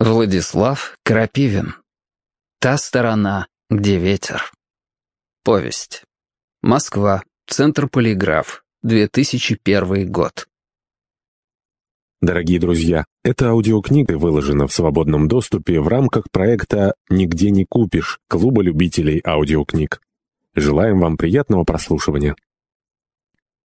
Владислав Крапивин. Та сторона, где ветер. Повесть. Москва. Центр Полиграф. 2001 год. Дорогие друзья, эта аудиокнига выложена в свободном доступе в рамках проекта «Нигде не купишь» Клуба любителей аудиокниг. Желаем вам приятного прослушивания.